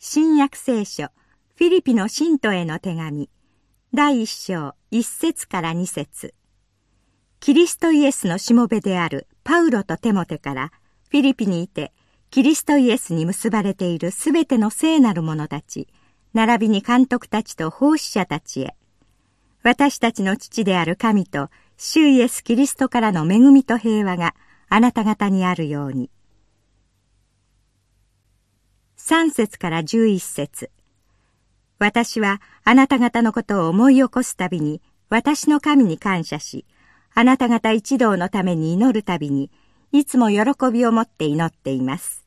新約聖書フィリピの信徒への手紙第一章一節から二節キリストイエスのしもべであるパウロとテモテからフィリピにいてキリストイエスに結ばれているすべての聖なる者たち並びに監督たちと奉仕者たちへ私たちの父である神と主イエスキリストからの恵みと平和があなた方にあるように。3節から11節私はあなた方のことを思い起こすたびに私の神に感謝し、あなた方一同のために祈るたびに、いつも喜びを持って祈っています。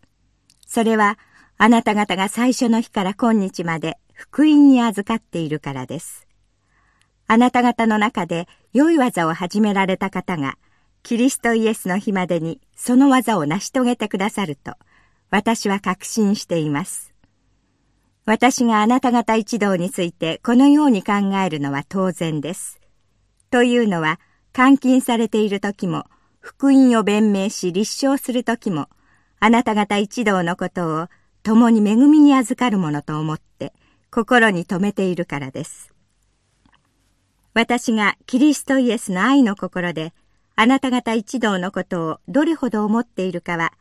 それは、あなた方が最初の日から今日まで福音に預かっているからです。あなた方の中で良い技を始められた方が、キリストイエスの日までにその技を成し遂げてくださると、私は確信しています。私があなた方一同についてこのように考えるのは当然です。というのは、監禁されている時も、福音を弁明し立証する時も、あなた方一同のことを共に恵みに預かるものと思って心に留めているからです。私がキリストイエスの愛の心であなた方一同のことをどれほど思っているかは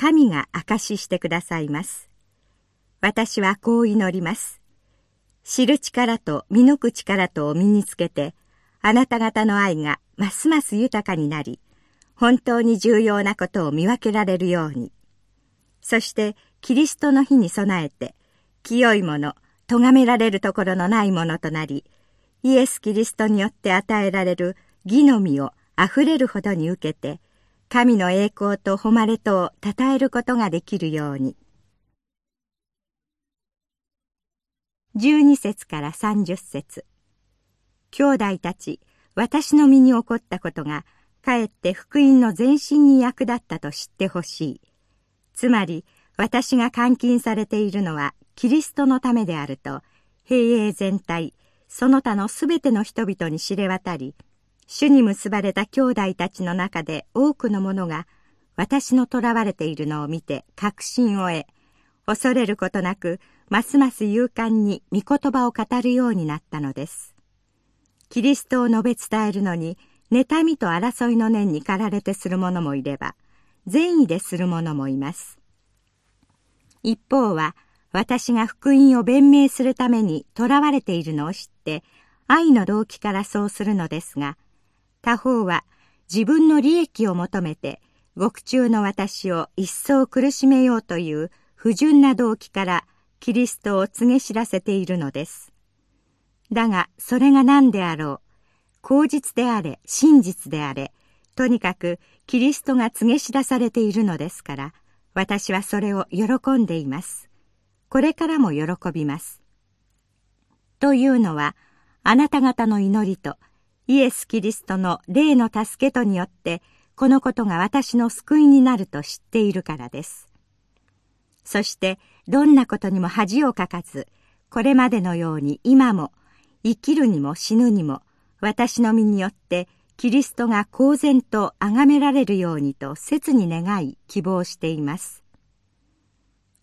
神が証ししてくださいます。私はこう祈ります。知る力と見抜く力とを身につけて、あなた方の愛がますます豊かになり、本当に重要なことを見分けられるように。そして、キリストの日に備えて、清いもの、咎められるところのないものとなり、イエス・キリストによって与えられる義の実を溢れるほどに受けて、神の栄光と誉れとを称えることができるように。12節から30節兄弟たち、私の身に起こったことが、かえって福音の前進に役立ったと知ってほしい。つまり、私が監禁されているのは、キリストのためであると、平営全体、その他のすべての人々に知れ渡り、主に結ばれた兄弟たちの中で多くの者が私の囚われているのを見て確信を得、恐れることなく、ますます勇敢に御言葉を語るようになったのです。キリストを述べ伝えるのに、妬みと争いの念に駆られてする者もいれば、善意でする者もいます。一方は、私が福音を弁明するために囚われているのを知って、愛の動機からそうするのですが、他方は自分の利益を求めて獄中の私を一層苦しめようという不純な動機からキリストを告げ知らせているのです。だがそれが何であろう。口実であれ、真実であれ、とにかくキリストが告げ知らされているのですから、私はそれを喜んでいます。これからも喜びます。というのは、あなた方の祈りとイエス・キリストの霊の助けとによってこのことが私の救いになると知っているからです。そしてどんなことにも恥をかかずこれまでのように今も生きるにも死ぬにも私の身によってキリストが公然と崇められるようにと切に願い希望しています。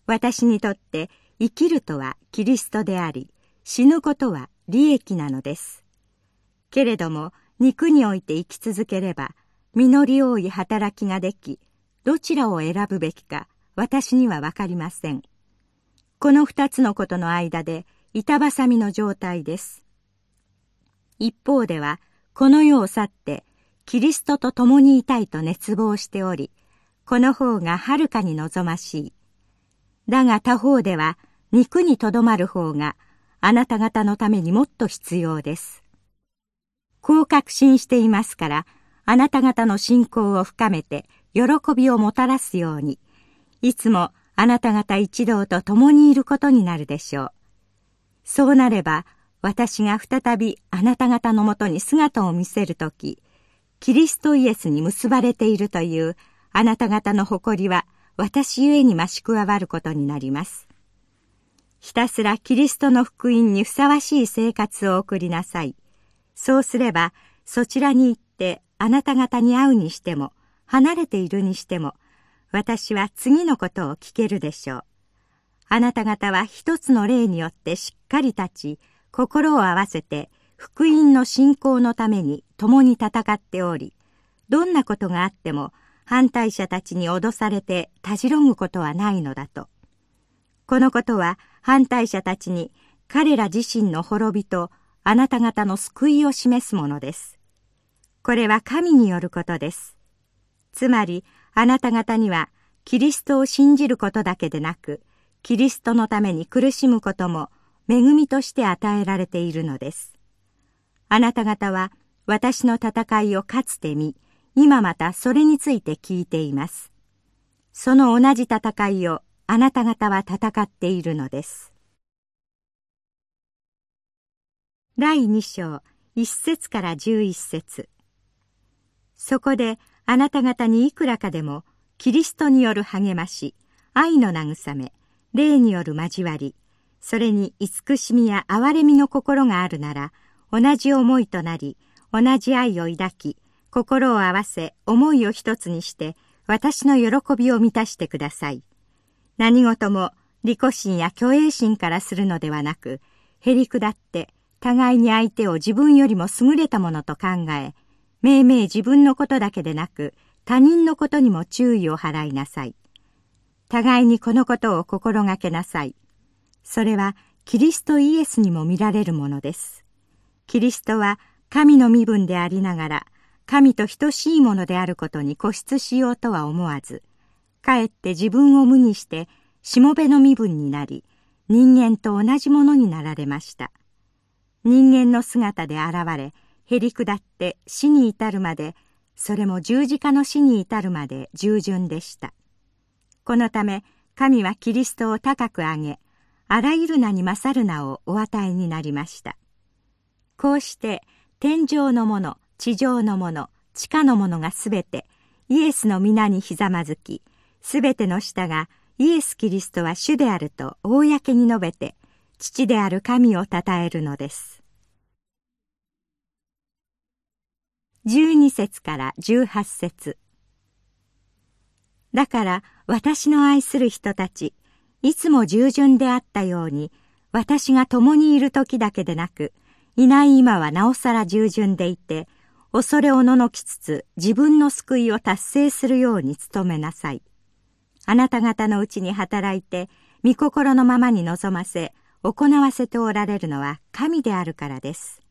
私にとって生きるとはキリストであり死ぬことは利益なのです。けれども肉において生き続ければ実り多い働きができどちらを選ぶべきか私には分かりません。この二つのことの間で板挟みの状態です。一方ではこの世を去ってキリストと共にいたいと熱望しておりこの方がはるかに望ましい。だが他方では肉にとどまる方があなた方のためにもっと必要です。こう確信していますから、あなた方の信仰を深めて、喜びをもたらすように、いつもあなた方一同と共にいることになるでしょう。そうなれば、私が再びあなた方のもとに姿を見せるとき、キリストイエスに結ばれているというあなた方の誇りは私ゆえに増し加わることになります。ひたすらキリストの福音にふさわしい生活を送りなさい。そうすればそちらに行ってあなた方に会うにしても離れているにしても私は次のことを聞けるでしょう。あなた方は一つの霊によってしっかり立ち、心を合わせて福音の信仰のために共に戦っており、どんなことがあっても反対者たちに脅されてたじろぐことはないのだと。このことは反対者たちに彼ら自身の滅びとあなた方の救いを示すものです。これは神によることです。つまりあなた方にはキリストを信じることだけでなく、キリストのために苦しむことも恵みとして与えられているのです。あなた方は私の戦いをかつて見、今またそれについて聞いています。その同じ戦いをあなた方は戦っているのです。第二章一節から十一節そこであなた方にいくらかでもキリストによる励まし、愛の慰め、霊による交わり、それに慈しみや憐れみの心があるなら、同じ思いとなり、同じ愛を抱き、心を合わせ、思いを一つにして、私の喜びを満たしてください。何事も、利己心や虚栄心からするのではなく、へり下って、互いに相手を自分よりも優れたものと考え、命名自分のことだけでなく、他人のことにも注意を払いなさい。互いにこのことを心がけなさい。それはキリストイエスにも見られるものです。キリストは神の身分でありながら、神と等しいものであることに固執しようとは思わず、かえって自分を無にしてしもべの身分になり、人間と同じものになられました。人間の姿で現れ、へり下って死に至るまでそれも十字架の死に至るまで従順でした。このため神はキリストを高く上げ、あらゆる名に勝る名をお与えになりました。こうして天上のもの、地上のもの、地下のものがすべてイエスの皆にひざまずき、すべての舌がイエス・キリストは主であると公に述べて、父である神を称えるのです。12節から18節だから私の愛する人たち、いつも従順であったように、私が共にいる時だけでなく、いない今はなおさら従順でいて、恐れおののきつつ自分の救いを達成するように努めなさい。あなた方のうちに働いて、御心のままに望ませ、行わせておられるのは神であるからです。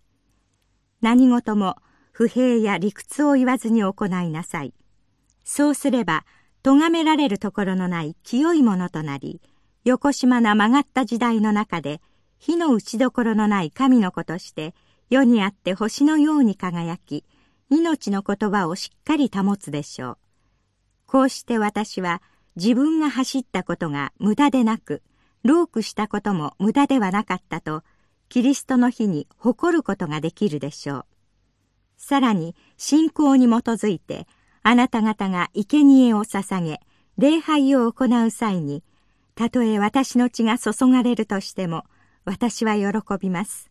何事も不平や理屈を言わずに行いなさい。そうすれば、咎められるところのない清いものとなり、横島な曲がった時代の中で、火の打ちどころのない神の子として、世にあって星のように輝き、命の言葉をしっかり保つでしょう。こうして私は自分が走ったことが無駄でなく、ロークしたことも無駄ではなかったと、キリストの日に誇ることができるでしょう。さらに信仰に基づいてあなた方が生贄を捧げ礼拝を行う際にたとえ私の血が注がれるとしても私は喜びます。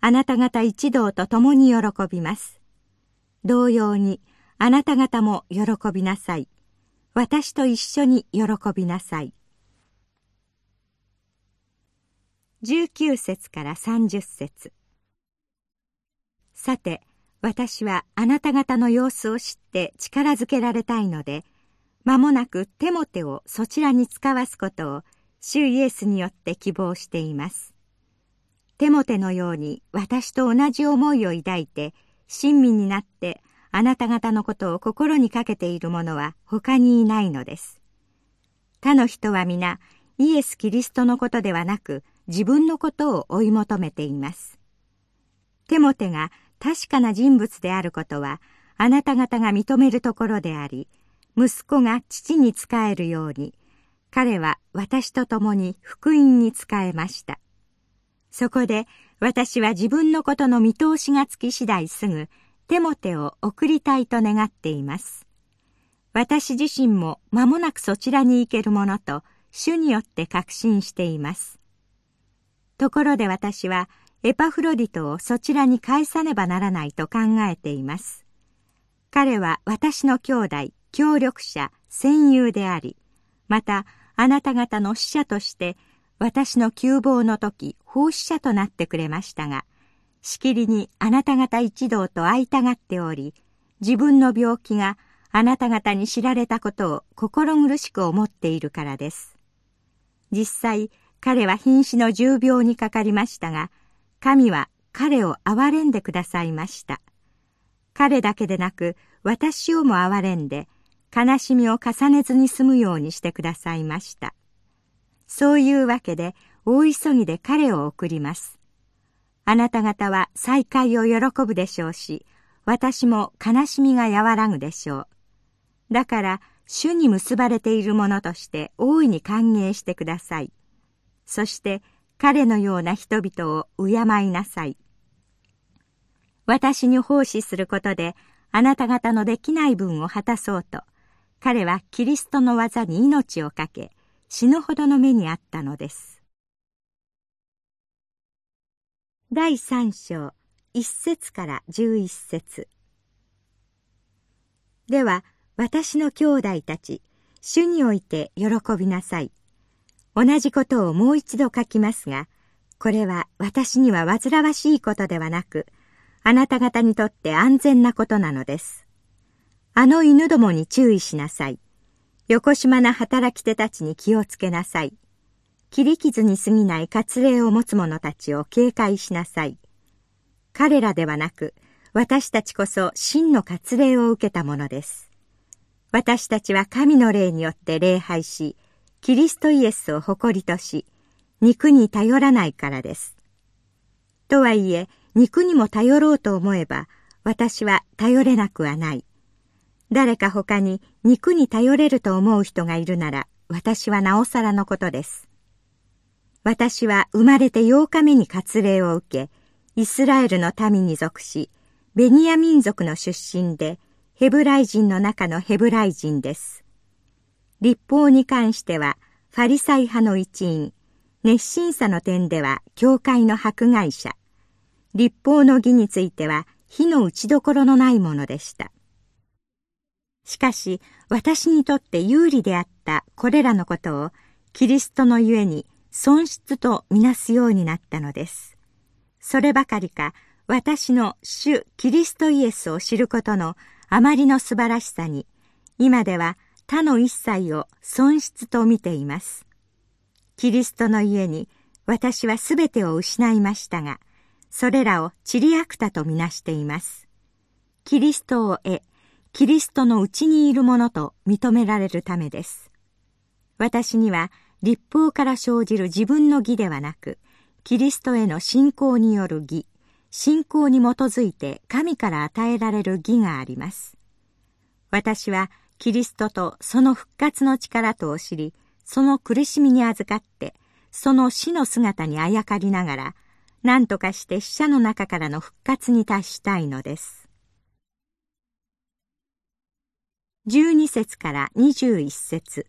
あなた方一同と共に喜びます。同様にあなた方も喜びなさい。私と一緒に喜びなさい。19節から30節さて私はあなた方の様子を知って力づけられたいので、間もなくテモテをそちらに使わすことを主イエスによって希望しています。テモテのように私と同じ思いを抱いて親身になってあなた方のことを心にかけている者は他にいないのです。他の人は皆イエス・キリストのことではなく自分のことを追い求めています。テモテが確かな人物であることはあなた方が認めるところであり、息子が父に仕えるように、彼は私と共に福音に仕えました。そこで私は自分のことの見通しがつき次第すぐ、テモテを送りたいと願っています。私自身も間もなくそちらに行けるものと、主によって確信しています。ところで私は、エパフロディトをそちらに返さねばならないと考えています。彼は私の兄弟、協力者、戦友であり、またあなた方の使者として私の窮乏の時奉仕者となってくれましたがしきりにあなた方一同と会いたがっており自分の病気があなた方に知られたことを心苦しく思っているからです実際彼は瀕死の重病にかかりましたが神は彼を憐れんでくださいました彼だけでなく私をも憐れんで悲しみを重ねずに済むようにしてくださいました。そういうわけで大急ぎで彼を送ります。あなた方は再会を喜ぶでしょうし、私も悲しみが和らぐでしょう。だから、主に結ばれているものとして大いに歓迎してください。そして彼のような人々を敬いなさい。私に奉仕することであなた方のできない分を果たそうと、彼はキリストの技に命を懸け、死ぬほどの目にあったのです。第三章、一節から十一節では、私の兄弟たち、主において喜びなさい。同じことをもう一度書きますが、これは私には煩わしいことではなく、あなた方にとって安全なことなのです。あの犬どもに注意しなさい。横島な働き手たちに気をつけなさい。切り傷に過ぎない割礼を持つ者たちを警戒しなさい。彼らではなく、私たちこそ真の割礼を受けたものです。私たちは神の霊によって礼拝し、キリストイエスを誇りとし、肉に頼らないからです。とはいえ、肉にも頼ろうと思えば、私は頼れなくはない。誰か他に肉に頼れると思う人がいるなら、私はなおさらのことです。私は生まれて8日目に割礼を受け、イスラエルの民に属し、ベニヤ民族の出身で、ヘブライ人の中のヘブライ人です。立法に関しては、ファリサイ派の一員、熱心さの点では、教会の迫害者、立法の義については火の打ちどころのないものでした。しかし私にとって有利であったこれらのことをキリストのゆえに損失とみなすようになったのです。そればかりか私の主キリストイエスを知ることのあまりの素晴らしさに今では他の一切を損失と見ています。キリストのゆえに私はすべてを失いましたが、それらをチリアクタとみなしています。キリストを得、キリストのうちにいるものと認められるためです。私には立法から生じる自分の義ではなく、キリストへの信仰による義、信仰に基づいて神から与えられる義があります。私はキリストとその復活の力とを知り、その苦しみに預かって、その死の姿にあやかりながら、何とかして死者の中からの復活に達したいのです。12節から21節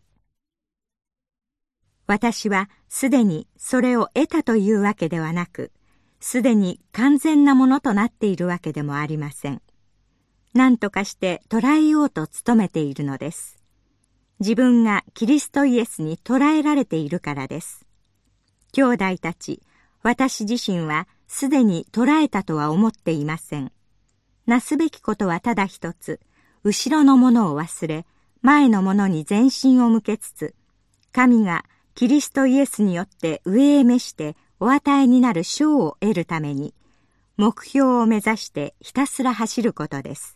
私はすでにそれを得たというわけではなく、すでに完全なものとなっているわけでもありません。何とかして捉えようと努めているのです。自分がキリストイエスに捉えられているからです。兄弟たち、私自身はすでに捉えたとは思っていません。なすべきことはただ一つ、後ろのものを忘れ、前のものに全身を向けつつ、神がキリストイエスによって上へ召してお与えになる賞を得るために、目標を目指してひたすら走ることです。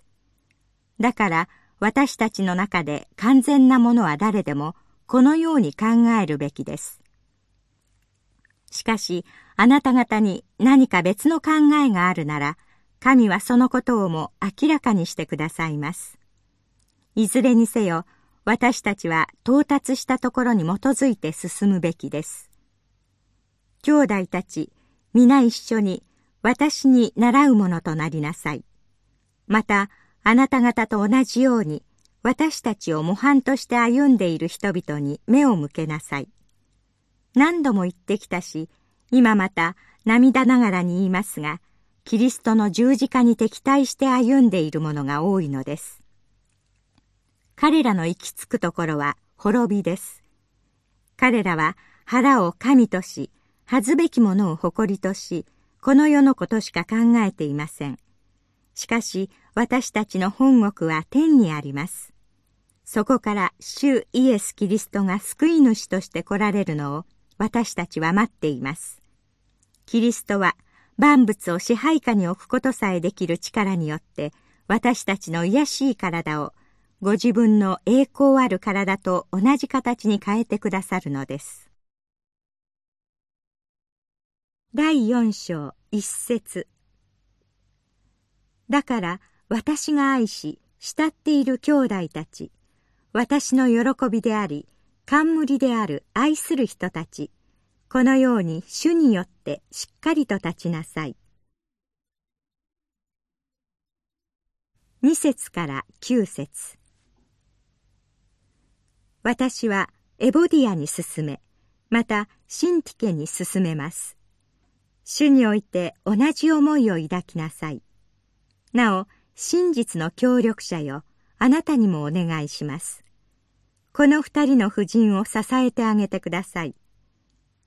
だから私たちの中で完全なものは誰でもこのように考えるべきです。しかし、あなた方に何か別の考えがあるなら、神はそのことをも明らかにしてくださいます。いずれにせよ、私たちは到達したところに基づいて進むべきです。兄弟たち、皆一緒に私に習うものとなりなさい。また、あなた方と同じように、私たちを模範として歩んでいる人々に目を向けなさい。何度も言ってきたし、今また涙ながらに言いますが、キリストの十字架に敵対して歩んでいる者が多いのです。彼らの行き着くところは滅びです。彼らは腹を神とし、恥ずべきものを誇りとし、この世のことしか考えていません。しかし、私たちの本国は天にあります。そこから主イエス・キリストが救い主として来られるのを私たちは待っています。キリストは万物を支配下に置くことさえできる力によって私たちの癒しい体をご自分の栄光ある体と同じ形に変えてくださるのです。第四章一節だから私が愛し慕っている兄弟たち私の喜びであり冠である愛する人たちこのように主によってしっかりと立ちなさい。二節から九節私はエボディアに進め、またシンティケに進めます。主において同じ思いを抱きなさい。なお、真実の協力者よ、あなたにもお願いします。この二人の夫人を支えてあげてください。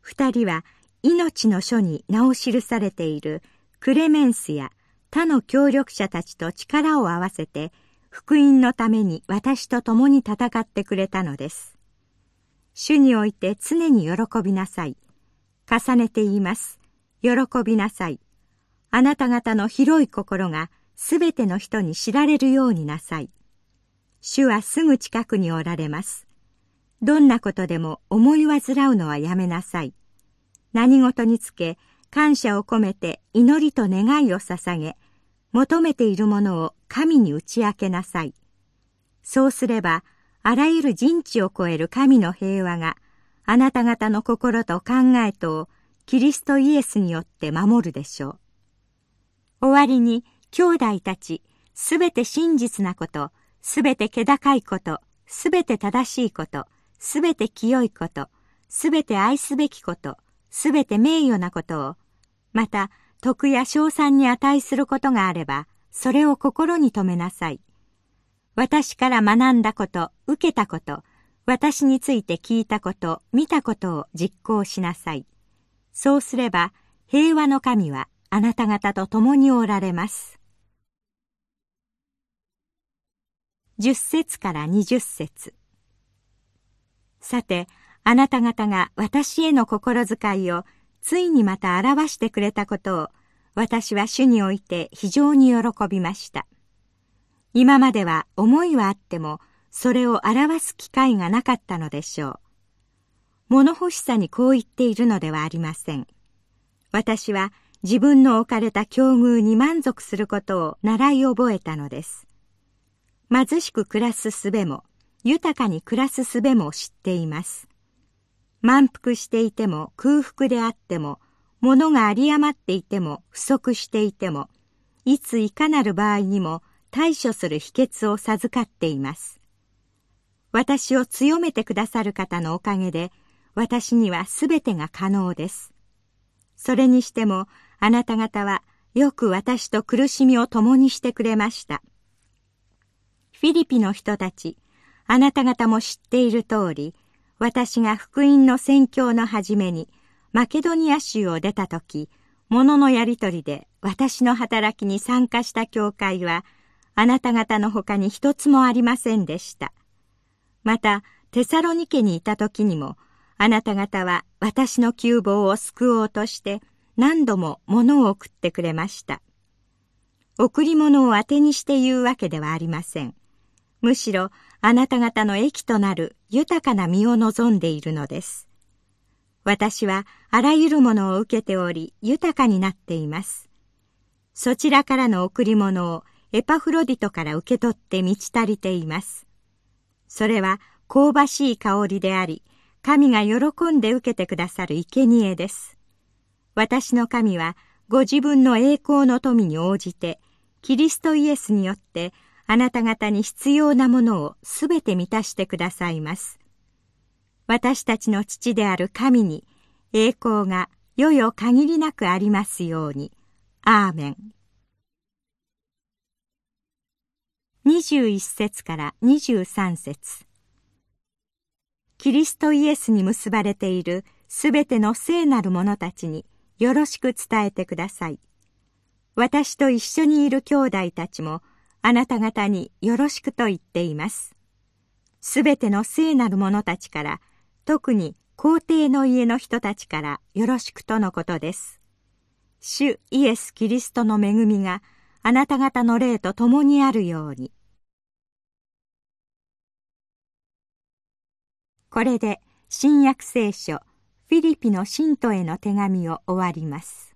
二人は命の書に名を記されているクレメンスや他の協力者たちと力を合わせて福音のために私と共に戦ってくれたのです。主において常に喜びなさい。重ねて言います。喜びなさい。あなた方の広い心がすべての人に知られるようになさい。主はすぐ近くにおられます。どんなことでも思い煩うのはやめなさい。何事につけ感謝を込めて祈りと願いを捧げ、求めているものを神に打ち明けなさい。そうすれば、あらゆる人知を超える神の平和が、あなた方の心と考えとをキリストイエスによって守るでしょう。終わりに、兄弟たち、すべて真実なこと、すべて気高いこと、すべて正しいこと、すべて清いこと、すべて愛すべきこと、すべて名誉なことを、また、徳や賞賛に値することがあれば、それを心に留めなさい。私から学んだこと、受けたこと、私について聞いたこと、見たことを実行しなさい。そうすれば、平和の神はあなた方と共におられます。十節から二十節さて、あなた方が私への心遣いをついにまた表してくれたことを私は主において非常に喜びました。今までは思いはあってもそれを表す機会がなかったのでしょう。物欲しさにこう言っているのではありません。私は自分の置かれた境遇に満足することを習い覚えたのです。貧しく暮らす術も豊かに暮らす術も知っています。満腹していても空腹であっても、物が有り余っていても不足していても、いついかなる場合にも対処する秘訣を授かっています。私を強めてくださる方のおかげで、私にはすべてが可能です。それにしても、あなた方はよく私と苦しみを共にしてくれました。フィリピの人たち、あなた方も知っている通り、私が福音の宣教の初めにマケドニア州を出た時、物のやりとりで私の働きに参加した教会は、あなた方の他に一つもありませんでした。また、テサロニケにいた時にも、あなた方は私の窮乏を救おうとして何度も物を送ってくれました。贈り物を当てにして言うわけではありません。むしろあなた方の益となる豊かな身を望んでいるのです。私はあらゆるものを受けており豊かになっています。そちらからの贈り物をエパフロディトから受け取って満ち足りています。それは香ばしい香りであり、神が喜んで受けてくださる生贄です。私の神はご自分の栄光の富に応じて、キリストイエスによってあなた方に必要なものをすべて満たしてくださいます。私たちの父である神に栄光がよよ限りなくありますように。アーメン。21節から23節キリストイエスに結ばれているすべての聖なる者たちによろしく伝えてください。私と一緒にいる兄弟たちもあなた方によろしくと言っています。すべての聖なる者たちから、特に皇帝の家の人たちからよろしくとのことです。主イエス・キリストの恵みがあなた方の霊と共にあるように。これで新約聖書フィリピの信徒への手紙を終わります。